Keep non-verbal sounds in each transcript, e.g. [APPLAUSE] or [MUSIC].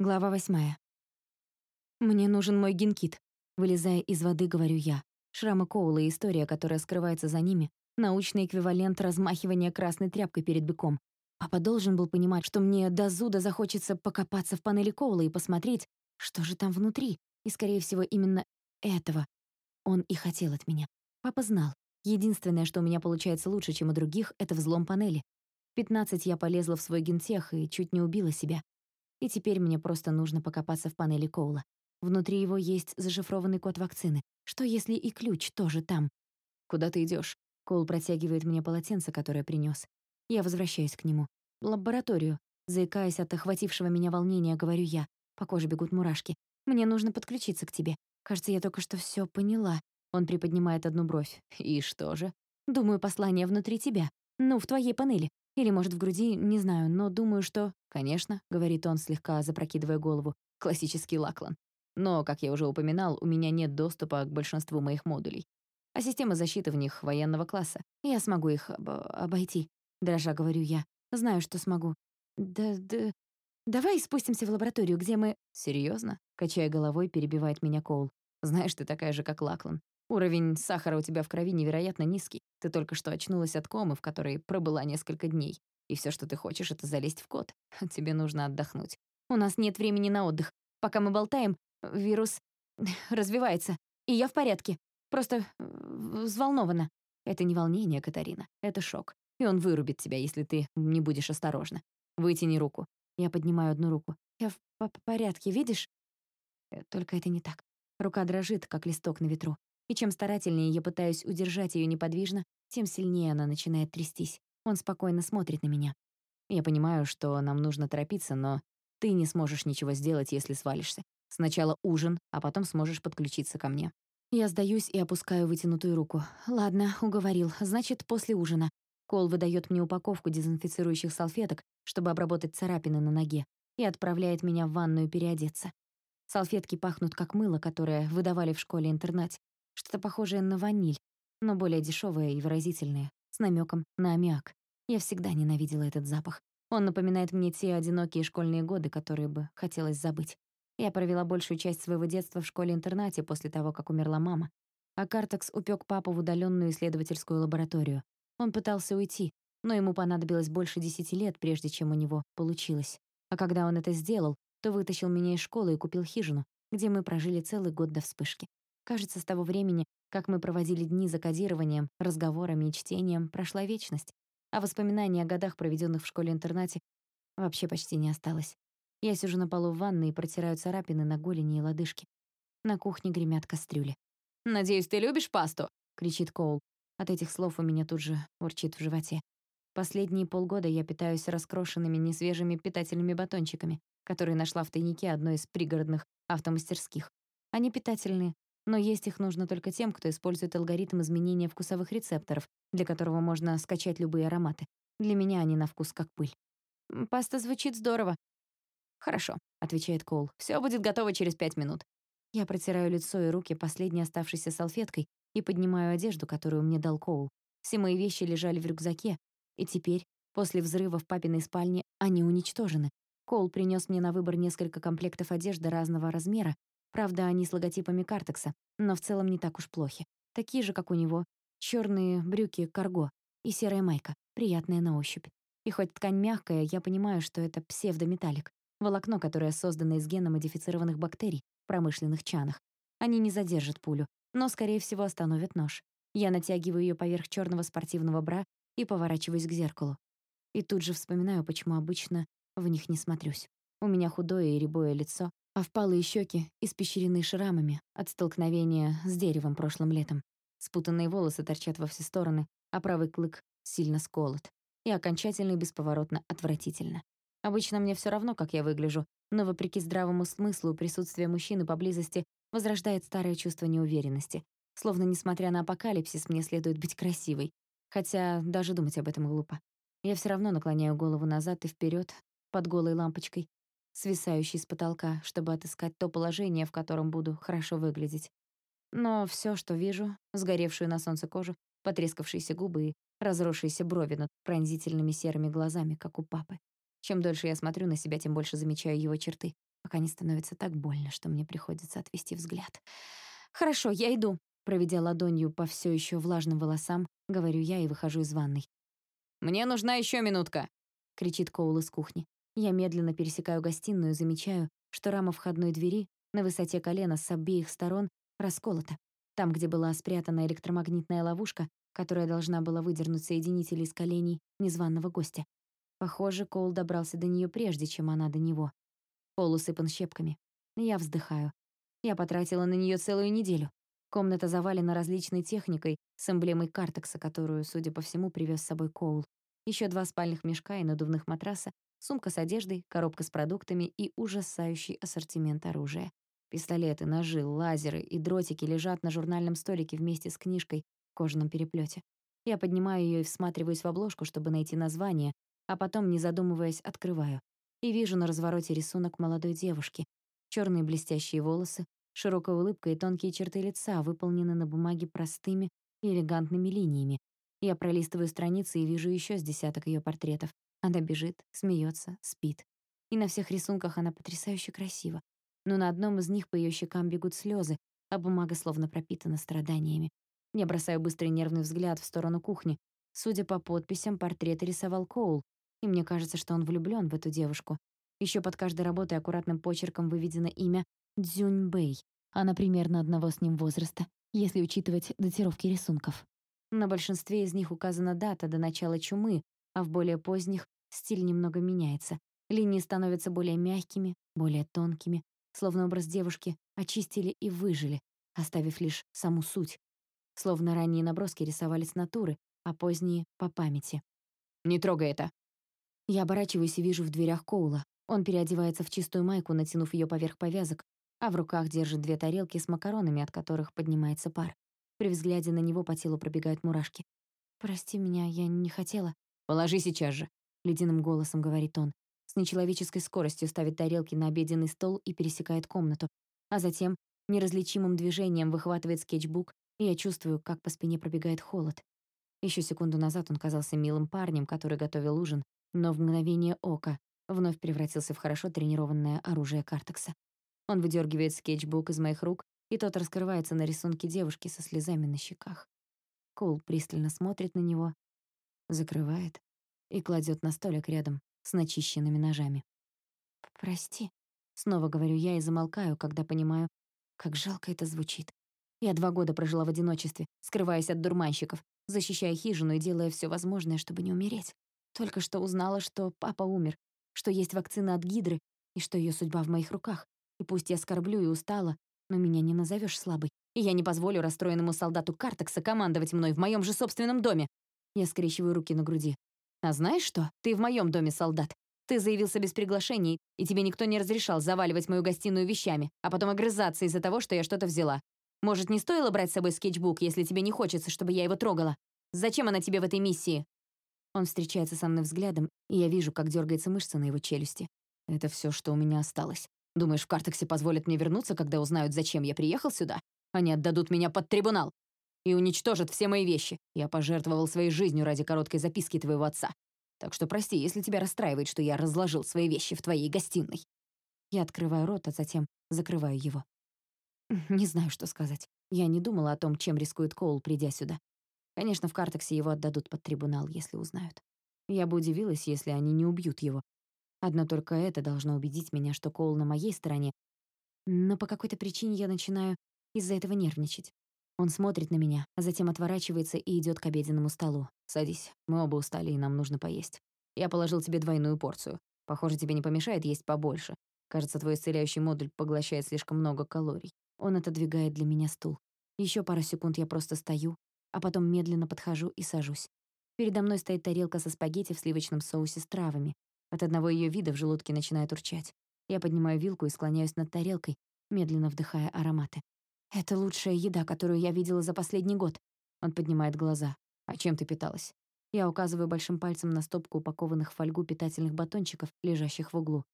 Глава восьмая. «Мне нужен мой генкит», — вылезая из воды, говорю я. Шрамы Коула и история, которая скрывается за ними, научный эквивалент размахивания красной тряпкой перед быком. Папа должен был понимать, что мне до зуда захочется покопаться в панели Коула и посмотреть, что же там внутри, и, скорее всего, именно этого он и хотел от меня. Папа знал. Единственное, что у меня получается лучше, чем у других, это взлом панели. В 15 я полезла в свой гентех и чуть не убила себя. И теперь мне просто нужно покопаться в панели Коула. Внутри его есть зашифрованный код вакцины. Что если и ключ тоже там? Куда ты идешь? Коул протягивает мне полотенце, которое принес. Я возвращаюсь к нему. Лабораторию. Заикаясь от охватившего меня волнения, говорю я. По коже бегут мурашки. Мне нужно подключиться к тебе. Кажется, я только что все поняла. Он приподнимает одну бровь. И что же? Думаю, послание внутри тебя. Ну, в твоей панели. Или, может, в груди, не знаю, но думаю, что... «Конечно», — говорит он, слегка запрокидывая голову, классический Лаклан. «Но, как я уже упоминал, у меня нет доступа к большинству моих модулей. А система защиты в них военного класса. Я смогу их об обойти», — дрожа говорю я. «Знаю, что смогу». «Да, да... Давай спустимся в лабораторию, где мы...» «Серьёзно?» — качая головой, перебивает меня Коул. «Знаешь, ты такая же, как Лаклан. Уровень сахара у тебя в крови невероятно низкий. Ты только что очнулась от комы, в которой пробыла несколько дней. И все, что ты хочешь, это залезть в код. [LAUGHS] Тебе нужно отдохнуть. У нас нет времени на отдых. Пока мы болтаем, вирус [LAUGHS] развивается. И я в порядке. Просто взволнована. Это не волнение, Катарина. Это шок. И он вырубит тебя, если ты не будешь осторожна. Вытяни руку. Я поднимаю одну руку. Я в порядке, видишь? Э, только это не так. Рука дрожит, как листок на ветру. И чем старательнее я пытаюсь удержать ее неподвижно, тем сильнее она начинает трястись. Он спокойно смотрит на меня. Я понимаю, что нам нужно торопиться, но ты не сможешь ничего сделать, если свалишься. Сначала ужин, а потом сможешь подключиться ко мне. Я сдаюсь и опускаю вытянутую руку. Ладно, уговорил. Значит, после ужина. Кол выдает мне упаковку дезинфицирующих салфеток, чтобы обработать царапины на ноге, и отправляет меня в ванную переодеться. Салфетки пахнут как мыло, которое выдавали в школе-интернате. Что-то похожее на ваниль, но более дешевое и выразительное с намеком на аммиак. Я всегда ненавидела этот запах. Он напоминает мне те одинокие школьные годы, которые бы хотелось забыть. Я провела большую часть своего детства в школе-интернате после того, как умерла мама. А Картекс упёк папу в удаленную исследовательскую лабораторию. Он пытался уйти, но ему понадобилось больше десяти лет, прежде чем у него получилось. А когда он это сделал, то вытащил меня из школы и купил хижину, где мы прожили целый год до вспышки. Кажется, с того времени как мы проводили дни за кодированием, разговорами и чтением, прошла вечность, а воспоминаний о годах, проведенных в школе-интернате, вообще почти не осталось. Я сижу на полу в ванной и протираю царапины на голени и лодыжке. На кухне гремят кастрюли. «Надеюсь, ты любишь пасту?» — кричит Коул. От этих слов у меня тут же урчит в животе. Последние полгода я питаюсь раскрошенными несвежими питательными батончиками, которые нашла в тайнике одной из пригородных автомастерских. Они питательные, но есть их нужно только тем, кто использует алгоритм изменения вкусовых рецепторов, для которого можно скачать любые ароматы. Для меня они на вкус как пыль. «Паста звучит здорово». «Хорошо», — отвечает Коул. «Всё будет готово через пять минут». Я протираю лицо и руки последней оставшейся салфеткой и поднимаю одежду, которую мне дал Коул. Все мои вещи лежали в рюкзаке, и теперь, после взрыва в папиной спальне, они уничтожены. Коул принёс мне на выбор несколько комплектов одежды разного размера, Правда, они с логотипами Картекса, но в целом не так уж плохи. Такие же, как у него. Черные брюки карго и серая майка, приятная на ощупь. И хоть ткань мягкая, я понимаю, что это псевдометаллик. Волокно, которое создано из геномодифицированных бактерий в промышленных чанах. Они не задержат пулю, но, скорее всего, остановят нож. Я натягиваю ее поверх черного спортивного бра и поворачиваюсь к зеркалу. И тут же вспоминаю, почему обычно в них не смотрюсь. У меня худое и рябое лицо, а впалые щеки испещрены шрамами от столкновения с деревом прошлым летом. Спутанные волосы торчат во все стороны, а правый клык сильно сколот. И окончательно и бесповоротно отвратительно. Обычно мне все равно, как я выгляжу, но вопреки здравому смыслу присутствие мужчины поблизости возрождает старое чувство неуверенности. Словно, несмотря на апокалипсис, мне следует быть красивой. Хотя даже думать об этом глупо. Я все равно наклоняю голову назад и вперед под голой лампочкой, свисающий с потолка, чтобы отыскать то положение, в котором буду хорошо выглядеть. Но все, что вижу, сгоревшую на солнце кожу, потрескавшиеся губы и разросшиеся брови над пронзительными серыми глазами, как у папы. Чем дольше я смотрю на себя, тем больше замечаю его черты. пока не становится так больно, что мне приходится отвести взгляд. «Хорошо, я иду», — проведя ладонью по все еще влажным волосам, говорю я и выхожу из ванной. «Мне нужна еще минутка!» — кричит Коул из кухни. Я медленно пересекаю гостиную и замечаю, что рама входной двери на высоте колена с обеих сторон расколота. Там, где была спрятана электромагнитная ловушка, которая должна была выдернуть соединители из коленей незваного гостя. Похоже, Коул добрался до нее прежде, чем она до него. Пол усыпан щепками. Я вздыхаю. Я потратила на нее целую неделю. Комната завалена различной техникой с эмблемой картекса, которую, судя по всему, привез с собой Коул. Еще два спальных мешка и надувных матраса, сумка с одеждой, коробка с продуктами и ужасающий ассортимент оружия. Пистолеты, ножи, лазеры и дротики лежат на журнальном столике вместе с книжкой в кожаном переплете. Я поднимаю ее и всматриваюсь в обложку, чтобы найти название, а потом, не задумываясь, открываю. И вижу на развороте рисунок молодой девушки. Черные блестящие волосы, широкая улыбка и тонкие черты лица выполнены на бумаге простыми и элегантными линиями. Я пролистываю страницы и вижу еще с десяток ее портретов. Она бежит, смеется, спит. И на всех рисунках она потрясающе красива но на одном из них по ее щекам бегут слезы, а бумага словно пропитана страданиями. Я бросаю быстрый нервный взгляд в сторону кухни. Судя по подписям, портрет рисовал Коул, и мне кажется, что он влюблён в эту девушку. Еще под каждой работой аккуратным почерком выведено имя Дзюньбэй. Она примерно одного с ним возраста, если учитывать датировки рисунков. На большинстве из них указана дата до начала чумы, а в более поздних стиль немного меняется. Линии становятся более мягкими, более тонкими, Словно образ девушки очистили и выжили, оставив лишь саму суть. Словно ранние наброски рисовались натуры, а поздние — по памяти. «Не трогай это!» Я оборачиваюсь и вижу в дверях Коула. Он переодевается в чистую майку, натянув ее поверх повязок, а в руках держит две тарелки с макаронами, от которых поднимается пар. При взгляде на него по телу пробегают мурашки. «Прости меня, я не хотела». «Положи сейчас же», — ледяным голосом говорит он с нечеловеческой скоростью ставит тарелки на обеденный стол и пересекает комнату, а затем неразличимым движением выхватывает скетчбук, и я чувствую, как по спине пробегает холод. Еще секунду назад он казался милым парнем, который готовил ужин, но в мгновение ока вновь превратился в хорошо тренированное оружие Картекса. Он выдергивает скетчбук из моих рук, и тот раскрывается на рисунке девушки со слезами на щеках. Коул пристально смотрит на него, закрывает и кладет на столик рядом, с начищенными ножами. «Прости», — снова говорю я и замолкаю, когда понимаю, как жалко это звучит. Я два года прожила в одиночестве, скрываясь от дурманщиков, защищая хижину и делая все возможное, чтобы не умереть. Только что узнала, что папа умер, что есть вакцина от гидры и что ее судьба в моих руках. И пусть я скорблю и устала, но меня не назовешь слабой. И я не позволю расстроенному солдату Картекса командовать мной в моем же собственном доме. Я скрещиваю руки на груди. А знаешь что? Ты в моем доме солдат. Ты заявился без приглашений, и тебе никто не разрешал заваливать мою гостиную вещами, а потом огрызаться из-за того, что я что-то взяла. Может, не стоило брать с собой скетчбук, если тебе не хочется, чтобы я его трогала? Зачем она тебе в этой миссии?» Он встречается со мной взглядом, и я вижу, как дергается мышца на его челюсти. Это все, что у меня осталось. Думаешь, в Картексе позволят мне вернуться, когда узнают, зачем я приехал сюда? Они отдадут меня под трибунал и уничтожат все мои вещи. Я пожертвовал своей жизнью ради короткой записки твоего отца. Так что прости, если тебя расстраивает, что я разложил свои вещи в твоей гостиной. Я открываю рот, а затем закрываю его. Не знаю, что сказать. Я не думала о том, чем рискует Коул, придя сюда. Конечно, в Картексе его отдадут под трибунал, если узнают. Я бы удивилась, если они не убьют его. Одно только это должно убедить меня, что Коул на моей стороне. Но по какой-то причине я начинаю из-за этого нервничать. Он смотрит на меня, а затем отворачивается и идет к обеденному столу. «Садись. Мы оба устали, и нам нужно поесть. Я положил тебе двойную порцию. Похоже, тебе не помешает есть побольше. Кажется, твой исцеляющий модуль поглощает слишком много калорий». Он отодвигает для меня стул. Еще пару секунд я просто стою, а потом медленно подхожу и сажусь. Передо мной стоит тарелка со спагетти в сливочном соусе с травами. От одного ее вида в желудке начинает урчать. Я поднимаю вилку и склоняюсь над тарелкой, медленно вдыхая ароматы. «Это лучшая еда, которую я видела за последний год». Он поднимает глаза. «А чем ты питалась?» Я указываю большим пальцем на стопку упакованных в фольгу питательных батончиков, лежащих в углу.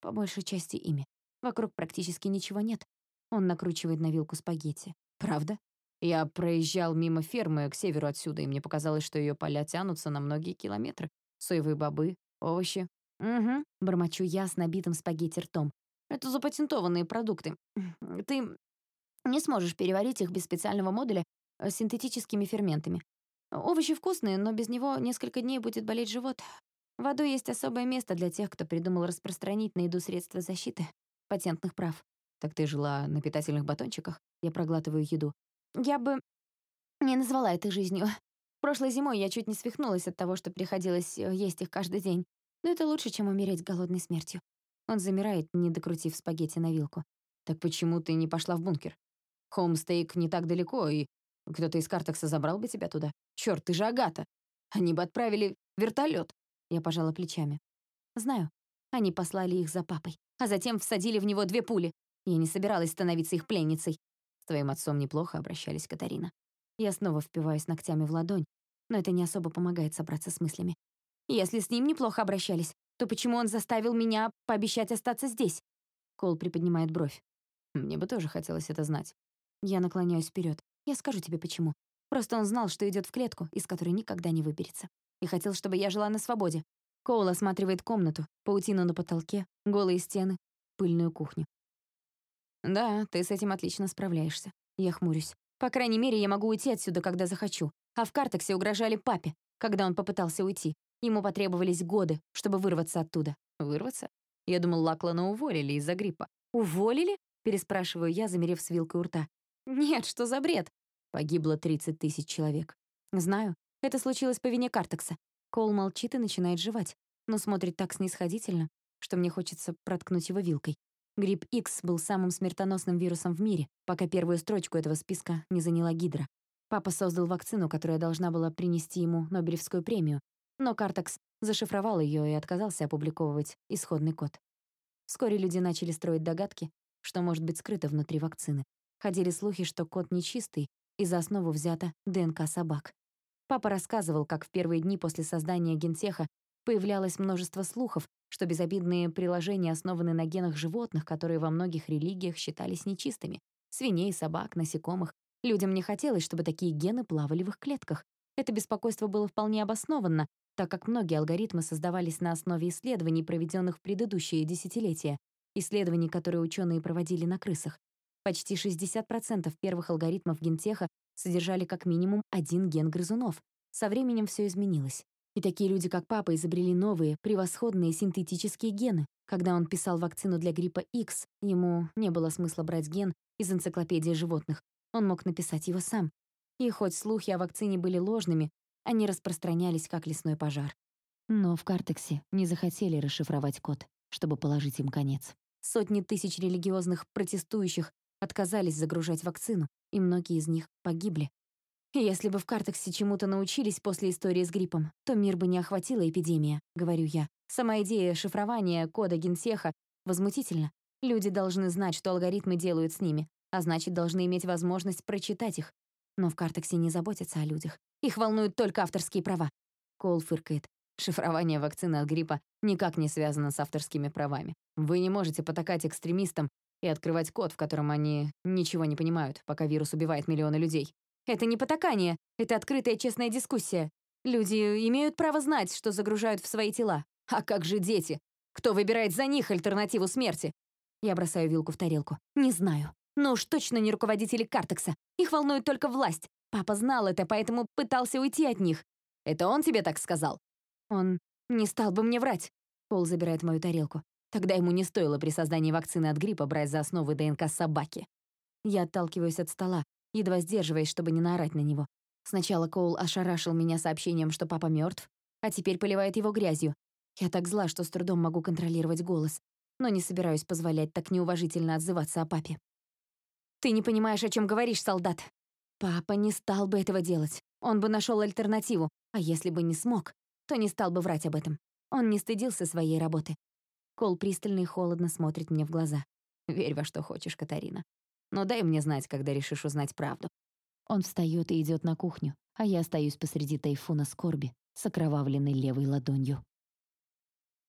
По большей части ими. Вокруг практически ничего нет. Он накручивает на вилку спагетти. «Правда?» Я проезжал мимо фермы к северу отсюда, и мне показалось, что ее поля тянутся на многие километры. Соевые бобы, овощи. «Угу», — бормочу я с набитым спагетти ртом. Это запатентованные продукты. Ты не сможешь переварить их без специального модуля с синтетическими ферментами. Овощи вкусные, но без него несколько дней будет болеть живот. В аду есть особое место для тех, кто придумал распространить на еду средства защиты, патентных прав. Так ты жила на питательных батончиках? Я проглатываю еду. Я бы не назвала это жизнью. Прошлой зимой я чуть не свихнулась от того, что приходилось э, есть их каждый день. Но это лучше, чем умереть голодной смертью. Он замирает, не докрутив спагетти на вилку. Так почему ты не пошла в бункер? Хоумстейк не так далеко, и кто-то из Картекса забрал бы тебя туда. Чёрт, ты же Агата. Они бы отправили вертолет. Я пожала плечами. Знаю. Они послали их за папой, а затем всадили в него две пули. Я не собиралась становиться их пленницей. С твоим отцом неплохо обращались, Катарина. Я снова впиваюсь ногтями в ладонь, но это не особо помогает собраться с мыслями. Если с ним неплохо обращались, то почему он заставил меня пообещать остаться здесь? Кол приподнимает бровь. Мне бы тоже хотелось это знать. Я наклоняюсь вперед. Я скажу тебе почему. Просто он знал, что идет в клетку, из которой никогда не выберется. И хотел, чтобы я жила на свободе. Коул осматривает комнату, паутину на потолке, голые стены, пыльную кухню. Да, ты с этим отлично справляешься. Я хмурюсь. По крайней мере, я могу уйти отсюда, когда захочу. А в Картексе угрожали папе, когда он попытался уйти. Ему потребовались годы, чтобы вырваться оттуда. Вырваться? Я думал, Лаклана уволили из-за гриппа. Уволили? Переспрашиваю я, замерев с вилкой у рта. Нет, что за бред? Погибло 30 тысяч человек. Знаю, это случилось по вине Картекса. Кол молчит и начинает жевать, но смотрит так снисходительно, что мне хочется проткнуть его вилкой. Грипп X был самым смертоносным вирусом в мире, пока первую строчку этого списка не заняла Гидра. Папа создал вакцину, которая должна была принести ему Нобелевскую премию, но Картекс зашифровал ее и отказался опубликовывать исходный код. Вскоре люди начали строить догадки, что может быть скрыто внутри вакцины. Ходили слухи, что код нечистый, и за основу взята ДНК собак. Папа рассказывал, как в первые дни после создания гентеха появлялось множество слухов, что безобидные приложения основаны на генах животных, которые во многих религиях считались нечистыми. Свиней, собак, насекомых. Людям не хотелось, чтобы такие гены плавали в их клетках. Это беспокойство было вполне обоснованно, так как многие алгоритмы создавались на основе исследований, проведенных в предыдущие десятилетия, исследований, которые ученые проводили на крысах. Почти 60% первых алгоритмов гентеха содержали как минимум один ген грызунов. Со временем все изменилось. И такие люди, как папа, изобрели новые, превосходные синтетические гены. Когда он писал вакцину для гриппа X, ему не было смысла брать ген из энциклопедии животных. Он мог написать его сам. И хоть слухи о вакцине были ложными, они распространялись как лесной пожар. Но в Картексе не захотели расшифровать код, чтобы положить им конец. Сотни тысяч религиозных протестующих отказались загружать вакцину, и многие из них погибли. Если бы в Картексе чему-то научились после истории с гриппом, то мир бы не охватила эпидемия, говорю я. Сама идея шифрования кода генсеха возмутительна. Люди должны знать, что алгоритмы делают с ними, а значит, должны иметь возможность прочитать их. Но в Картексе не заботятся о людях. Их волнуют только авторские права. Кол фыркает. Шифрование вакцины от гриппа никак не связано с авторскими правами. Вы не можете потакать экстремистам и открывать код, в котором они ничего не понимают, пока вирус убивает миллионы людей. Это не потакание, это открытая честная дискуссия. Люди имеют право знать, что загружают в свои тела. А как же дети? Кто выбирает за них альтернативу смерти? Я бросаю вилку в тарелку. Не знаю. Но уж точно не руководители Картекса. Их волнует только власть. Папа знал это, поэтому пытался уйти от них. Это он тебе так сказал? Он не стал бы мне врать. Пол забирает мою тарелку. Тогда ему не стоило при создании вакцины от гриппа брать за основу ДНК собаки. Я отталкиваюсь от стола, едва сдерживаясь, чтобы не наорать на него. Сначала Коул ошарашил меня сообщением, что папа мертв, а теперь поливает его грязью. Я так зла, что с трудом могу контролировать голос, но не собираюсь позволять так неуважительно отзываться о папе. «Ты не понимаешь, о чем говоришь, солдат. Папа не стал бы этого делать. Он бы нашел альтернативу, а если бы не смог, то не стал бы врать об этом. Он не стыдился своей работы. Кол пристально и холодно смотрит мне в глаза. «Верь во что хочешь, Катарина. Но дай мне знать, когда решишь узнать правду». Он встает и идет на кухню, а я остаюсь посреди тайфуна скорби с окровавленной левой ладонью.